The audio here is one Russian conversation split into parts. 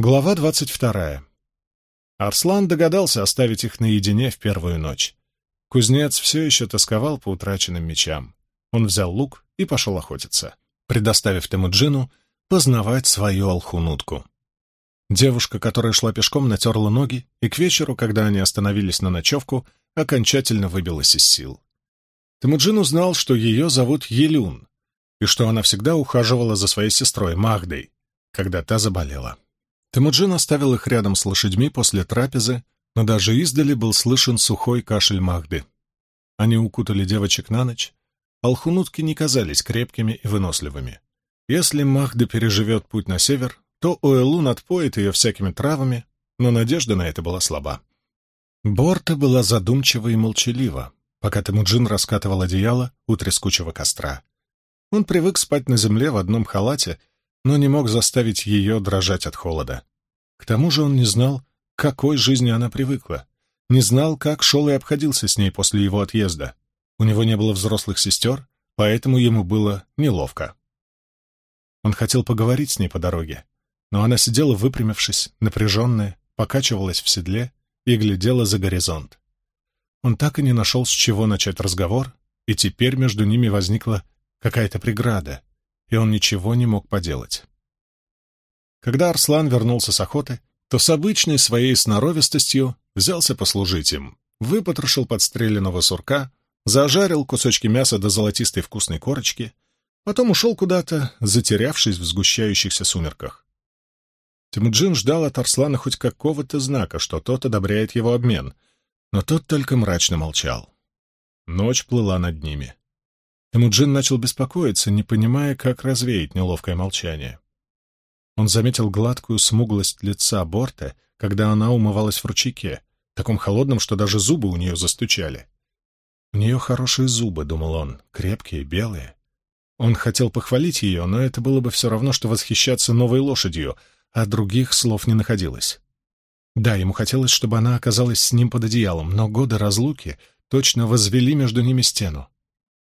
Глава двадцать вторая. Арслан догадался оставить их наедине в первую ночь. Кузнец все еще тосковал по утраченным мечам. Он взял лук и пошел охотиться, предоставив Темуджину познавать свою алхунутку. Девушка, которая шла пешком, натерла ноги, и к вечеру, когда они остановились на ночевку, окончательно выбилась из сил. Темуджин узнал, что ее зовут Елюн, и что она всегда ухаживала за своей сестрой Магдой, когда та заболела. Темуджин оставил их рядом с лошадьми после трапезы, но даже издали был слышен сухой кашель Махды. Они укутали девочек на ночь. Алхунутки не казались крепкими и выносливыми. Если Махда переживет путь на север, то Уэлун отпоет ее всякими травами, но надежда на это была слаба. Борта была задумчива и молчалива, пока Темуджин раскатывал одеяло у трескучего костра. Он привык спать на земле в одном халате но не мог заставить ее дрожать от холода. К тому же он не знал, к какой жизни она привыкла, не знал, как шел и обходился с ней после его отъезда. У него не было взрослых сестер, поэтому ему было неловко. Он хотел поговорить с ней по дороге, но она сидела выпрямившись, напряженная, покачивалась в седле и глядела за горизонт. Он так и не нашел, с чего начать разговор, и теперь между ними возникла какая-то преграда, и он ничего не мог поделать. Когда Арслан вернулся с охоты, то с обычной своей сноровистостью взялся послужить им, выпотрошил подстреленного сурка, зажарил кусочки мяса до золотистой вкусной корочки, потом ушел куда-то, затерявшись в сгущающихся сумерках. Тимуджин ждал от Арслана хоть какого-то знака, что тот одобряет его обмен, но тот только мрачно молчал. Ночь плыла над ними. Эмуджин начал беспокоиться, не понимая, как развеять неловкое молчание. Он заметил гладкую смуглость лица Борта, когда она умывалась в ручейке, таком холодном, что даже зубы у нее застучали. «У нее хорошие зубы», — думал он, — крепкие, белые. Он хотел похвалить ее, но это было бы все равно, что восхищаться новой лошадью, а других слов не находилось. Да, ему хотелось, чтобы она оказалась с ним под одеялом, но годы разлуки точно возвели между ними стену.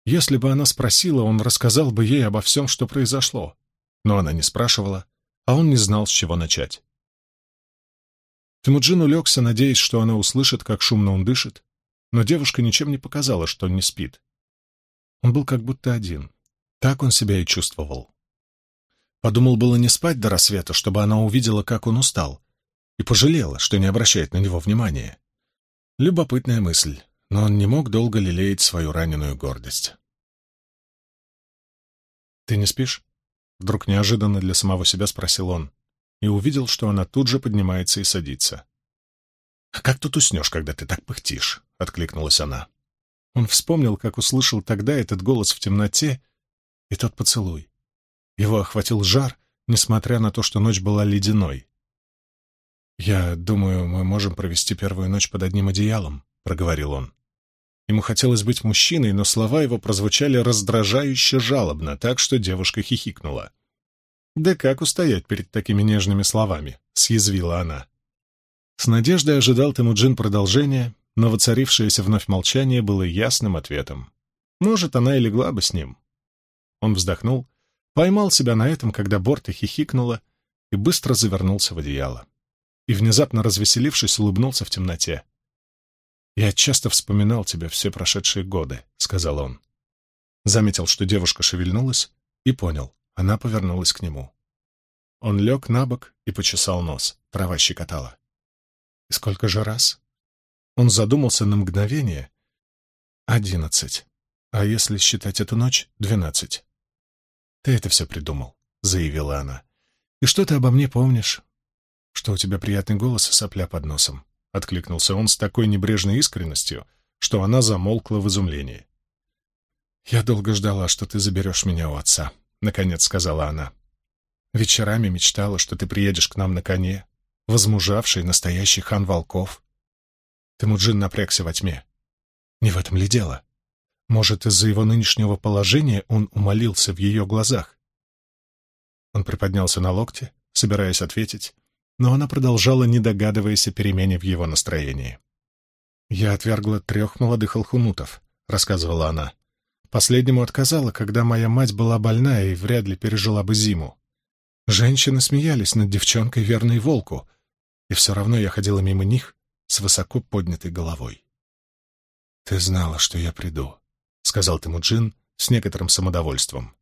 Если бы она спросила, он рассказал бы ей обо всем, что произошло. Но она не спрашивала, а он не знал, с чего начать. Тимуджин улегся, надеясь, что она услышит, как шумно он дышит, но девушка ничем не показала, что не спит. Он был как будто один. Так он себя и чувствовал. Подумал было не спать до рассвета, чтобы она увидела, как он устал, и пожалела, что не обращает на него внимания. Любопытная мысль но он не мог долго лелеять свою раненую гордость. «Ты не спишь?» — вдруг неожиданно для самого себя спросил он, и увидел, что она тут же поднимается и садится. «А как тут уснешь, когда ты так пыхтишь?» — откликнулась она. Он вспомнил, как услышал тогда этот голос в темноте и тот поцелуй. Его охватил жар, несмотря на то, что ночь была ледяной. «Я думаю, мы можем провести первую ночь под одним одеялом», — проговорил он. Ему хотелось быть мужчиной, но слова его прозвучали раздражающе жалобно, так что девушка хихикнула. «Да как устоять перед такими нежными словами?» — съязвила она. С надеждой ожидал Темуджин продолжения, но воцарившееся вновь молчание было ясным ответом. Может, она и легла бы с ним. Он вздохнул, поймал себя на этом, когда Борта хихикнула, и быстро завернулся в одеяло. И, внезапно развеселившись, улыбнулся в темноте. «Я часто вспоминал тебя все прошедшие годы», — сказал он. Заметил, что девушка шевельнулась, и понял, она повернулась к нему. Он лег на бок и почесал нос, трава щекотала. «И сколько же раз?» Он задумался на мгновение. «Одиннадцать. А если считать эту ночь — двенадцать». «Ты это все придумал», — заявила она. «И что ты обо мне помнишь?» «Что у тебя приятный голос и сопля под носом. — откликнулся он с такой небрежной искренностью, что она замолкла в изумлении. «Я долго ждала, что ты заберешь меня у отца», — наконец сказала она. «Вечерами мечтала, что ты приедешь к нам на коне, возмужавший настоящий хан волков». Темуджин напрягся во тьме. Не в этом ли дело? Может, из-за его нынешнего положения он умолился в ее глазах? Он приподнялся на локте, собираясь ответить, но она продолжала, не догадываясь о перемене в его настроении. «Я отвергла трех молодых алхунутов», — рассказывала она. «Последнему отказала, когда моя мать была больна и вряд ли пережила бы зиму. Женщины смеялись над девчонкой, верной волку, и все равно я ходила мимо них с высоко поднятой головой. «Ты знала, что я приду», — сказал Тимуджин с некоторым самодовольством.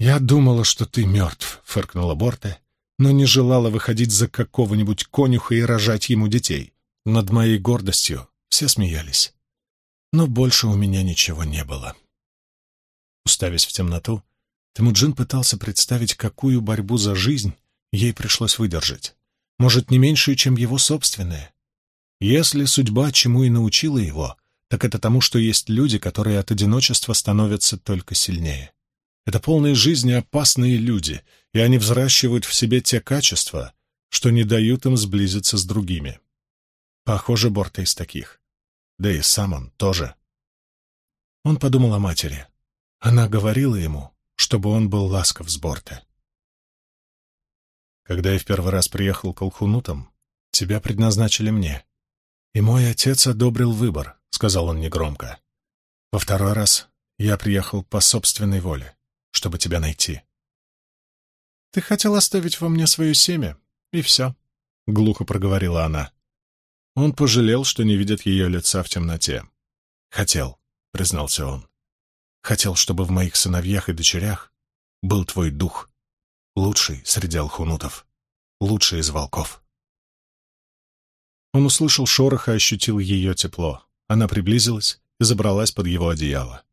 «Я думала, что ты мертв», — фыркнула Борте, но не желала выходить за какого-нибудь конюха и рожать ему детей. Над моей гордостью все смеялись. Но больше у меня ничего не было. Уставясь в темноту, Темуджин пытался представить, какую борьбу за жизнь ей пришлось выдержать. Может, не меньшую, чем его собственная. Если судьба чему и научила его, так это тому, что есть люди, которые от одиночества становятся только сильнее. Это полные жизни опасные люди, и они взращивают в себе те качества, что не дают им сблизиться с другими. Похоже, Борта из таких. Да и сам он тоже. Он подумал о матери. Она говорила ему, чтобы он был ласков с Борта. Когда я в первый раз приехал к Алхунутам, тебя предназначили мне. И мой отец одобрил выбор, — сказал он негромко. Во второй раз я приехал по собственной воле, чтобы тебя найти. Ты хотел оставить во мне свое семя, и все, — глухо проговорила она. Он пожалел, что не видит ее лица в темноте. «Хотел», — признался он. «Хотел, чтобы в моих сыновьях и дочерях был твой дух, лучший среди алхунутов, лучший из волков». Он услышал шорох и ощутил ее тепло. Она приблизилась и забралась под его одеяло.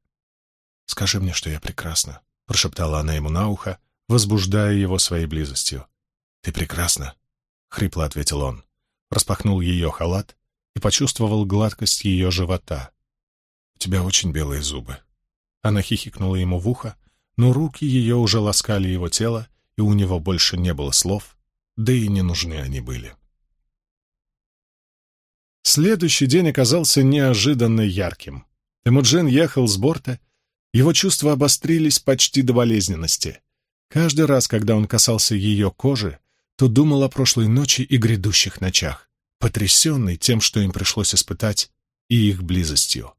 «Скажи мне, что я прекрасна», — прошептала она ему на ухо, возбуждая его своей близостью. «Ты прекрасна», — хрипло ответил он распахнул ее халат и почувствовал гладкость ее живота. «У тебя очень белые зубы». Она хихикнула ему в ухо, но руки ее уже ласкали его тело, и у него больше не было слов, да и не нужны они были. Следующий день оказался неожиданно ярким. Эмуджин ехал с борта, его чувства обострились почти до болезненности. Каждый раз, когда он касался ее кожи, то думал о прошлой ночи и грядущих ночах, потрясенный тем, что им пришлось испытать, и их близостью.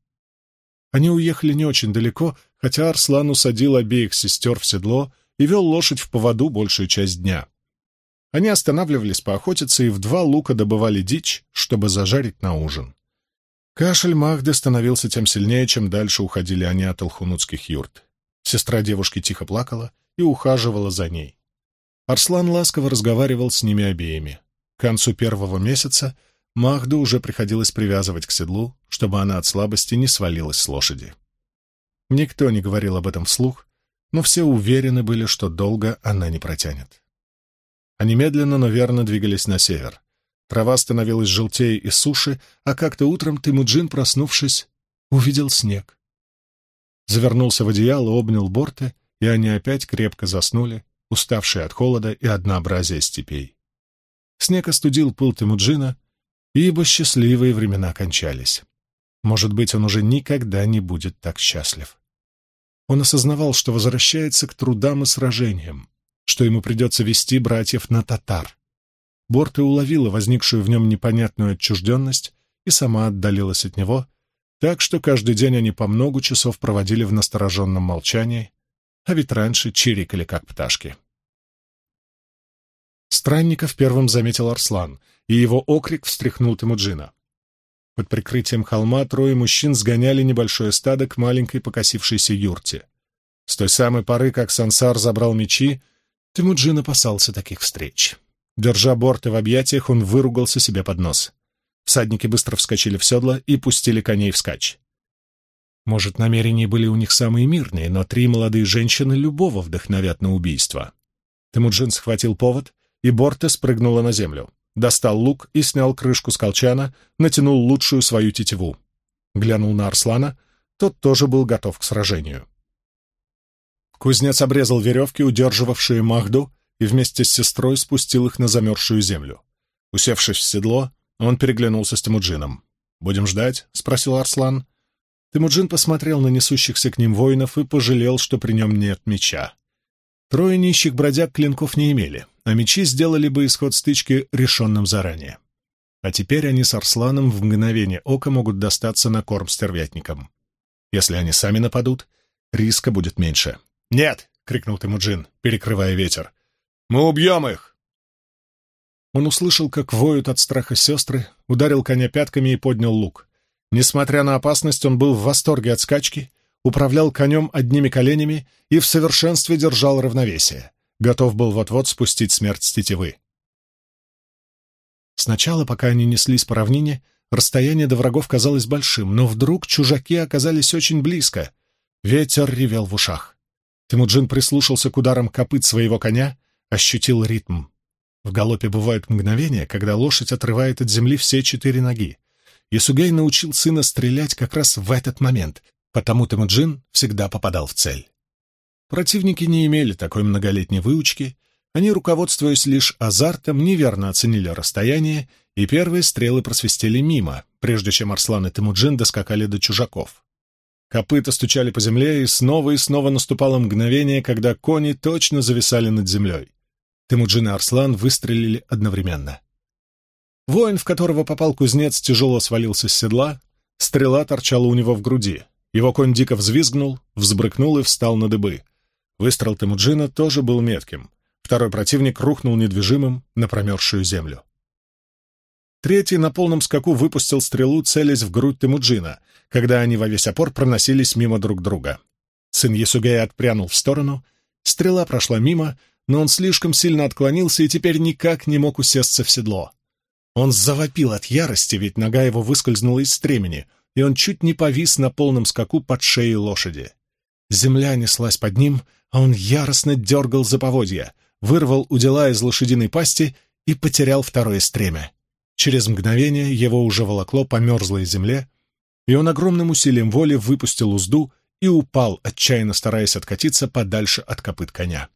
Они уехали не очень далеко, хотя Арслан усадил обеих сестер в седло и вел лошадь в поводу большую часть дня. Они останавливались поохотиться и в два лука добывали дичь, чтобы зажарить на ужин. Кашель Махды становился тем сильнее, чем дальше уходили они от алхунутских юрт. Сестра девушки тихо плакала и ухаживала за ней. Арслан ласково разговаривал с ними обеими. К концу первого месяца Махду уже приходилось привязывать к седлу, чтобы она от слабости не свалилась с лошади. Никто не говорил об этом вслух, но все уверены были, что долго она не протянет. Они медленно, но верно двигались на север. Трава становилась желтее и суше, а как-то утром Тимуджин, проснувшись, увидел снег. Завернулся в одеяло, обнял борты, и они опять крепко заснули, уставшие от холода и однообразия степей. Снег остудил пыл Темуджина, ибо счастливые времена кончались. Может быть, он уже никогда не будет так счастлив. Он осознавал, что возвращается к трудам и сражениям, что ему придется вести братьев на татар. Борта уловила возникшую в нем непонятную отчужденность и сама отдалилась от него, так что каждый день они по много часов проводили в настороженном молчании, а ведь раньше чирикали, как пташки. Странников первым заметил Арслан, и его окрик встряхнул Темуджина. Под прикрытием холма трое мужчин сгоняли небольшое стадо к маленькой покосившейся юрте. С той самой поры, как Сансар забрал мечи, Темуджин опасался таких встреч. Держа борты в объятиях, он выругался себе под нос. Всадники быстро вскочили в седло и пустили коней вскачь. Может, намерения были у них самые мирные, но три молодые женщины любого вдохновят на убийство. Темуджин схватил повод, и Борте спрыгнула на землю. Достал лук и снял крышку с колчана, натянул лучшую свою тетиву. Глянул на Арслана, тот тоже был готов к сражению. Кузнец обрезал веревки, удерживавшие Махду, и вместе с сестрой спустил их на замерзшую землю. Усевшись в седло, он переглянулся с Тимуджином. «Будем ждать?» — спросил Арслан. Темуджин посмотрел на несущихся к ним воинов и пожалел, что при нем нет меча. Трое нищих бродяг клинков не имели, а мечи сделали бы исход стычки решенным заранее. А теперь они с Арсланом в мгновение ока могут достаться на корм стервятникам. Если они сами нападут, риска будет меньше. «Нет!» — крикнул Темуджин, перекрывая ветер. Мы убьем их!» Он услышал, как воют от страха сестры, ударил коня пятками и поднял лук. Несмотря на опасность, он был в восторге от скачки, управлял конем одними коленями и в совершенстве держал равновесие. Готов был вот-вот спустить смерть с тетивы. Сначала, пока они неслись по равнине, расстояние до врагов казалось большим, но вдруг чужаки оказались очень близко. Ветер ревел в ушах. Темуджин прислушался к ударам копыт своего коня, ощутил ритм. В галопе бывают мгновения, когда лошадь отрывает от земли все четыре ноги. Исугей научил сына стрелять как раз в этот момент, потому Темуджин всегда попадал в цель. Противники не имели такой многолетней выучки, они, руководствуясь лишь азартом, неверно оценили расстояние, и первые стрелы просвистели мимо, прежде чем Арслан и Темуджин доскакали до чужаков. Копыта стучали по земле, и снова и снова наступало мгновение, когда кони точно зависали над землей. Темуджин и Арслан выстрелили одновременно. Воин, в которого попал кузнец, тяжело свалился с седла, стрела торчала у него в груди. Его конь дико взвизгнул, взбрыкнул и встал на дыбы. Выстрел Темуджина тоже был метким. Второй противник рухнул недвижимым на промерзшую землю. Третий на полном скаку выпустил стрелу, целясь в грудь Темуджина, когда они во весь опор проносились мимо друг друга. Сын Ясугея отпрянул в сторону, стрела прошла мимо, но он слишком сильно отклонился и теперь никак не мог усесться в седло. Он завопил от ярости, ведь нога его выскользнула из стремени, и он чуть не повис на полном скаку под шеей лошади. Земля неслась под ним, а он яростно дергал за поводья — вырвал удила из лошадиной пасти и потерял второе стремя. Через мгновение его уже волокло по мерзлой земле, и он огромным усилием воли выпустил узду и упал, отчаянно стараясь откатиться подальше от копыт коня.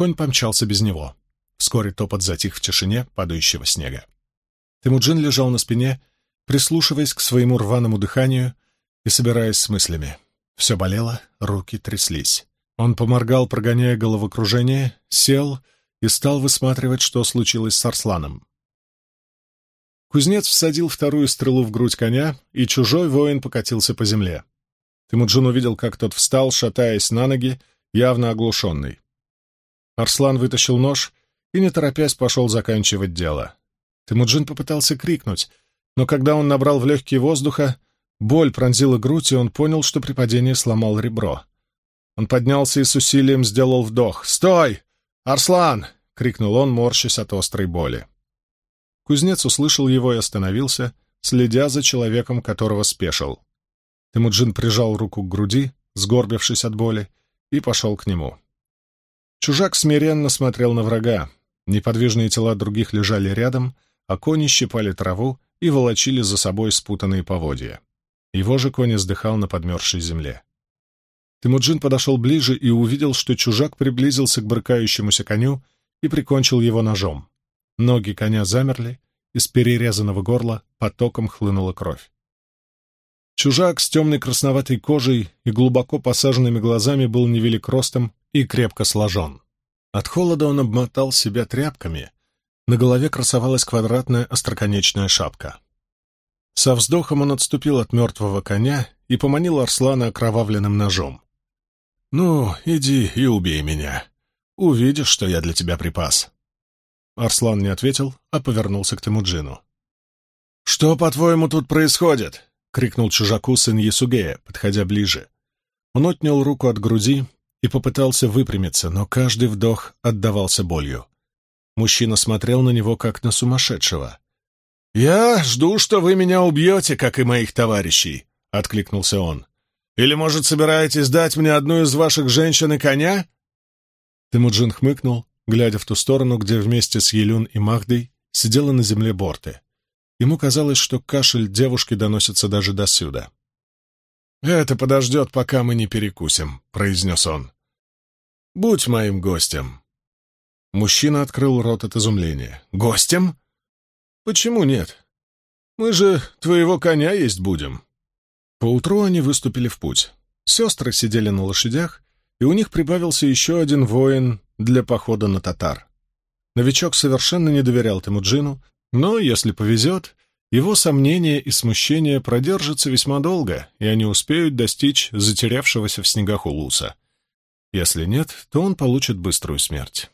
Конь помчался без него. Вскоре топот затих в тишине падающего снега. Темуджин лежал на спине, прислушиваясь к своему рваному дыханию и собираясь с мыслями. Все болело, руки тряслись. Он поморгал, прогоняя головокружение, сел и стал высматривать, что случилось с Арсланом. Кузнец всадил вторую стрелу в грудь коня, и чужой воин покатился по земле. Тимуджин увидел, как тот встал, шатаясь на ноги, явно оглушенный. Арслан вытащил нож и, не торопясь, пошел заканчивать дело. Тимуджин попытался крикнуть, но когда он набрал в легкие воздуха, боль пронзила грудь, и он понял, что при падении сломал ребро. Он поднялся и с усилием сделал вдох. «Стой! Арслан!» — крикнул он, морщась от острой боли. Кузнец услышал его и остановился, следя за человеком, которого спешил. Темуджин прижал руку к груди, сгорбившись от боли, и пошел к нему. Чужак смиренно смотрел на врага. Неподвижные тела других лежали рядом, а кони щипали траву и волочили за собой спутанные поводья. Его же конь издыхал на подмерзшей земле. Темуджин подошел ближе и увидел, что чужак приблизился к брыкающемуся коню и прикончил его ножом. Ноги коня замерли, из перерезанного горла потоком хлынула кровь. Чужак с темной красноватой кожей и глубоко посаженными глазами был невелик ростом и крепко сложен. От холода он обмотал себя тряпками, на голове красовалась квадратная остроконечная шапка. Со вздохом он отступил от мертвого коня и поманил Арслана окровавленным ножом. «Ну, иди и убей меня. Увидишь, что я для тебя припас». Арслан не ответил, а повернулся к Темуджину. «Что, по-твоему, тут происходит?» — крикнул чужаку сын Ясугея, подходя ближе. Он отнял руку от груди и попытался выпрямиться, но каждый вдох отдавался болью. Мужчина смотрел на него, как на сумасшедшего. «Я жду, что вы меня убьете, как и моих товарищей», — откликнулся он. Или, может, собираетесь дать мне одну из ваших женщин и коня?» Темуджин хмыкнул, глядя в ту сторону, где вместе с Елюн и Махдой сидела на земле Борты. Ему казалось, что кашель девушки доносится даже до сюда. «Это подождет, пока мы не перекусим», — произнес он. «Будь моим гостем». Мужчина открыл рот от изумления. «Гостем? Почему нет? Мы же твоего коня есть будем». Поутру они выступили в путь. Сестры сидели на лошадях, и у них прибавился еще один воин для похода на татар. Новичок совершенно не доверял Темуджину, но, если повезет, его сомнения и смущения продержатся весьма долго, и они успеют достичь затерявшегося в снегах улуса. Если нет, то он получит быструю смерть.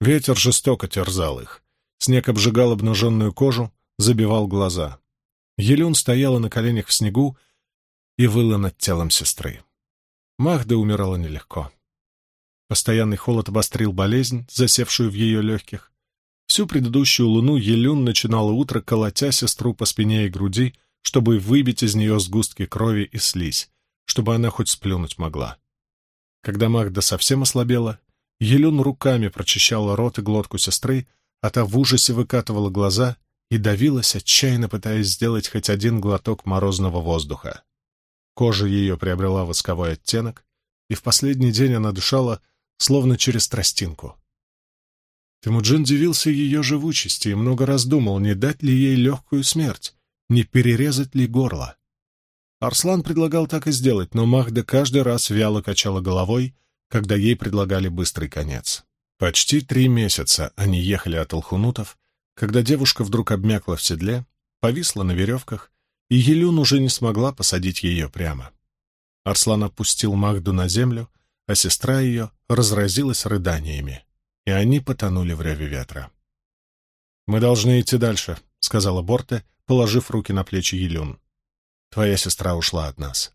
Ветер жестоко терзал их. Снег обжигал обнаженную кожу, забивал глаза. Елюн стояла на коленях в снегу и выла над телом сестры. Махда умирала нелегко. Постоянный холод обострил болезнь, засевшую в ее легких. Всю предыдущую луну Елюн начинала утро, колотя сестру по спине и груди, чтобы выбить из нее сгустки крови и слизь, чтобы она хоть сплюнуть могла. Когда Магда совсем ослабела, Елюн руками прочищала рот и глотку сестры, а та в ужасе выкатывала глаза и давилась, отчаянно пытаясь сделать хоть один глоток морозного воздуха. Кожа ее приобрела восковой оттенок, и в последний день она дышала, словно через тростинку. Темуджин дивился ее живучести и много раз думал, не дать ли ей легкую смерть, не перерезать ли горло. Арслан предлагал так и сделать, но Махда каждый раз вяло качала головой, когда ей предлагали быстрый конец. Почти три месяца они ехали от Алхунутов, когда девушка вдруг обмякла в седле, повисла на веревках, и Елюн уже не смогла посадить ее прямо. Арслан опустил Махду на землю, а сестра ее разразилась рыданиями, и они потонули в реве ветра. «Мы должны идти дальше», — сказала Борте, положив руки на плечи Елюн. «Твоя сестра ушла от нас».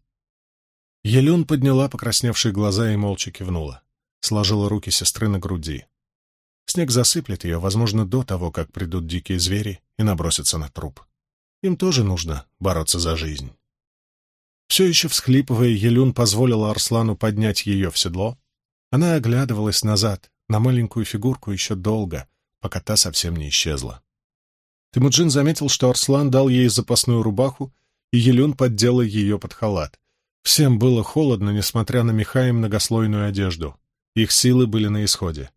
Елюн подняла покрасневшие глаза и молча кивнула сложила руки сестры на груди. Снег засыплет ее, возможно, до того, как придут дикие звери и набросятся на труп. Им тоже нужно бороться за жизнь. Все еще всхлипывая, Елюн позволила Арслану поднять ее в седло. Она оглядывалась назад, на маленькую фигурку еще долго, пока та совсем не исчезла. Тимуджин заметил, что Арслан дал ей запасную рубаху, и Елюн поддела ее под халат. Всем было холодно, несмотря на меха и многослойную одежду. Их силы были на исходе.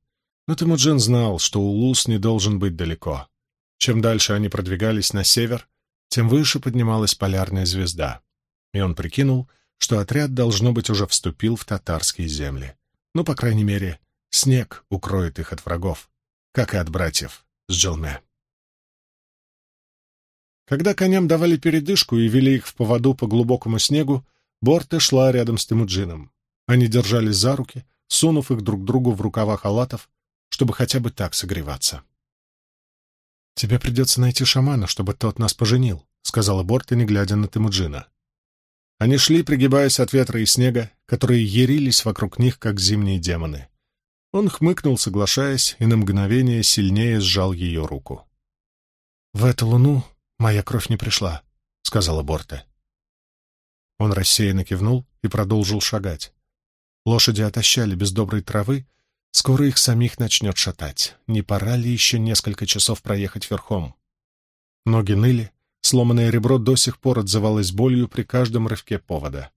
Но Темуджин знал, что Улус не должен быть далеко. Чем дальше они продвигались на север, тем выше поднималась полярная звезда. И он прикинул, что отряд, должно быть, уже вступил в татарские земли. Ну, по крайней мере, снег укроет их от врагов, как и от братьев с Джилме. Когда коням давали передышку и вели их в поводу по глубокому снегу, Борте шла рядом с Темуджином. Они держались за руки, сунув их друг другу в рукава халатов, чтобы хотя бы так согреваться. «Тебе придется найти шамана, чтобы тот нас поженил», — сказала Борта, не глядя на Темуджина. Они шли, пригибаясь от ветра и снега, которые ярились вокруг них, как зимние демоны. Он хмыкнул, соглашаясь, и на мгновение сильнее сжал ее руку. «В эту луну моя кровь не пришла», — сказала Борта. Он рассеянно кивнул и продолжил шагать. Лошади отощали без доброй травы, скоро их самих начнет шатать. Не пора ли еще несколько часов проехать верхом? Ноги ныли, сломанное ребро до сих пор отзывалось болью при каждом рывке повода.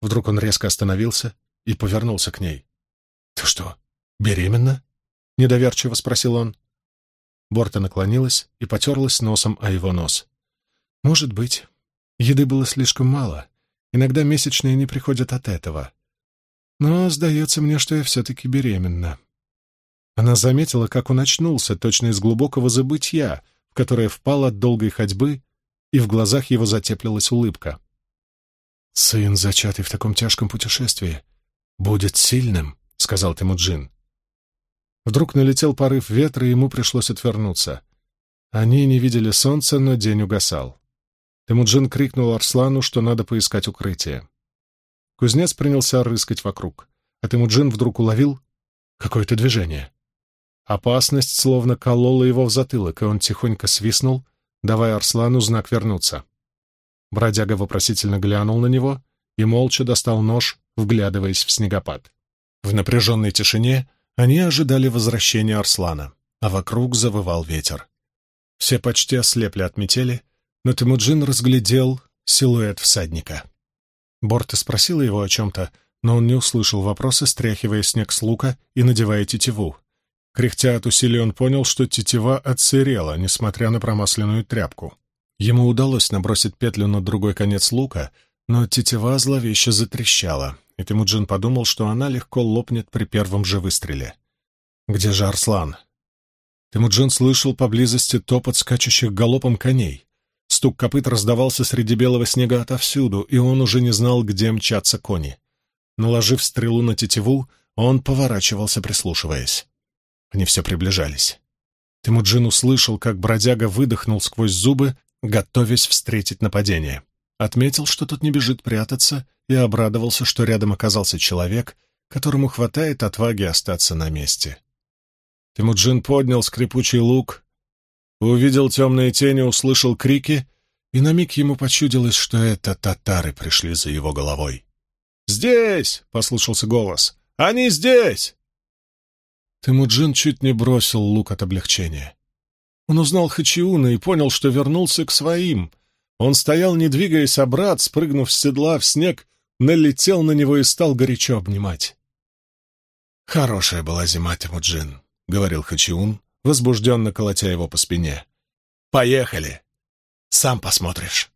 Вдруг он резко остановился и повернулся к ней. «Ты что, беременна?» — недоверчиво спросил он. Борта наклонилась и потерлась носом о его нос. «Может быть. Еды было слишком мало. Иногда месячные не приходят от этого. Но сдается мне, что я все-таки беременна. Она заметила, как он очнулся, точно из глубокого забытья, в которое впал от долгой ходьбы, и в глазах его затеплилась улыбка. «Сын, зачатый в таком тяжком путешествии, будет сильным», — сказал Темуджин. Вдруг налетел порыв ветра, и ему пришлось отвернуться. Они не видели солнца, но день угасал. Темуджин крикнул Арслану, что надо поискать укрытие. Кузнец принялся рыскать вокруг, а Темуджин вдруг уловил какое-то движение. Опасность словно колола его в затылок, и он тихонько свистнул, давая Арслану знак вернуться. Бродяга вопросительно глянул на него и молча достал нож, вглядываясь в снегопад. В напряженной тишине они ожидали возвращения Арслана, а вокруг завывал ветер. Все почти ослепли от метели, но Темуджин разглядел силуэт всадника. Борта спросила его о чем-то, но он не услышал вопроса, стряхивая снег с лука и надевая тетиву. Кряхтя от усилий он понял, что тетива отсырела, несмотря на промасленную тряпку. Ему удалось набросить петлю на другой конец лука, но тетива зловеще затрещала, и Темуджин подумал, что она легко лопнет при первом же выстреле. «Где же Арслан?» Темуджин слышал поблизости топот скачущих галопом коней. Стук копыт раздавался среди белого снега отовсюду, и он уже не знал, где мчатся кони. Наложив стрелу на тетиву, он поворачивался, прислушиваясь. Они все приближались. Тимуджин услышал, как бродяга выдохнул сквозь зубы, готовясь встретить нападение. Отметил, что тут не бежит прятаться, и обрадовался, что рядом оказался человек, которому хватает отваги остаться на месте. Тимуджин поднял скрипучий лук, увидел темные тени, услышал крики, и на миг ему почудилось, что это татары пришли за его головой. «Здесь!» — послышался голос. «Они здесь!» Тимуджин чуть не бросил лук от облегчения. Он узнал Хачиуна и понял, что вернулся к своим. Он стоял, не двигаясь, а брат, спрыгнув с седла в снег, налетел на него и стал горячо обнимать. «Хорошая была зима, Тимуджин», — говорил Хачиун, возбужденно колотя его по спине. «Поехали! Сам посмотришь».